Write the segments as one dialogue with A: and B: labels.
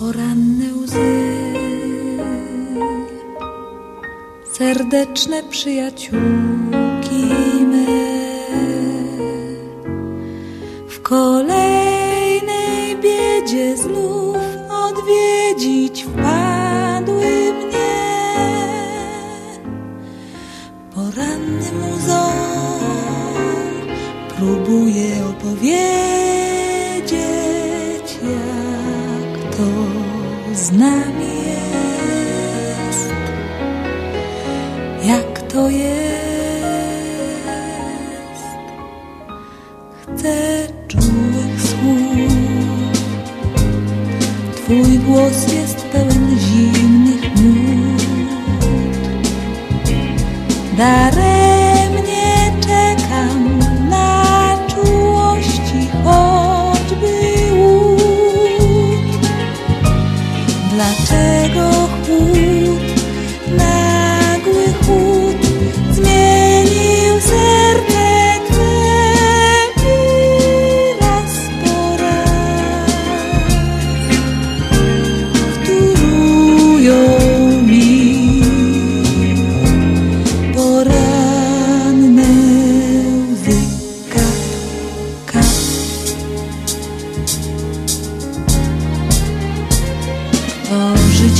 A: poranne łzy. Serdeczne przyjaciółki my. W kolejnej biedzie znów odwiedzić wpadły mnie. Porannym łzom próbuję opowiedzieć. Z nami jest, jak to jest. Chcę czułych słów, Twój głos jest pełen zimnych nut. Darek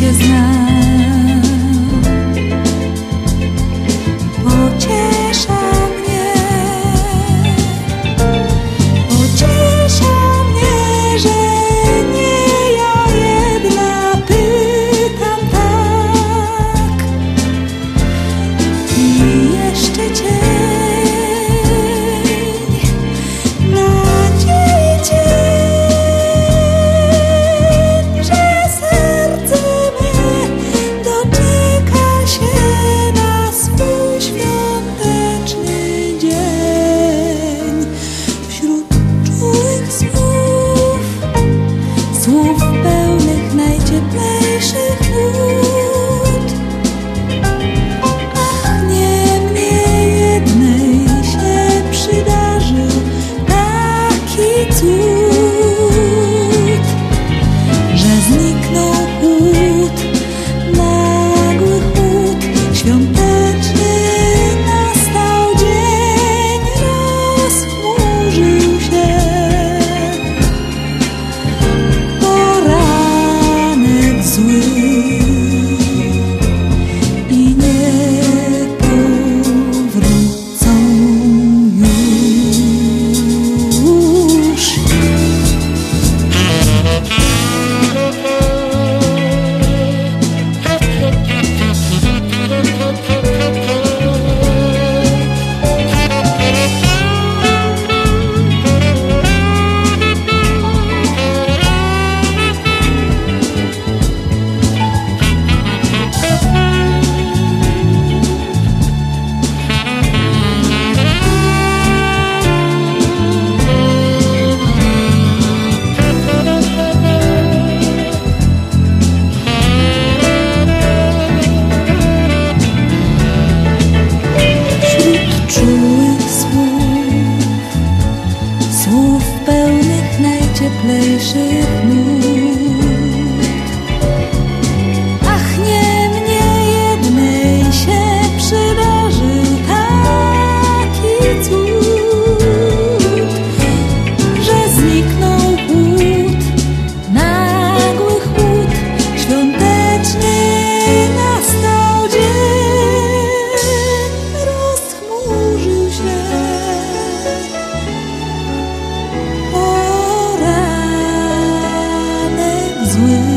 A: Just now. me. Gdzie play się me. With.